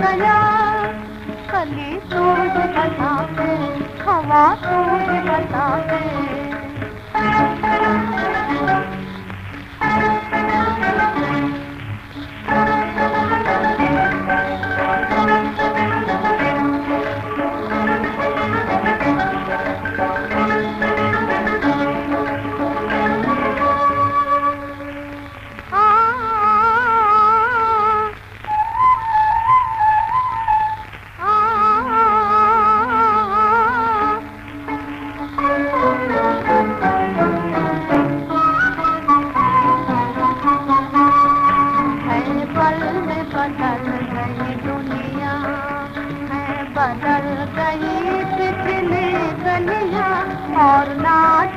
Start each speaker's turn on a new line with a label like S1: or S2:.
S1: गया। कली सूझ बता दे हवा सूझ बता दे बदल गई कितने गलियाँ और नाच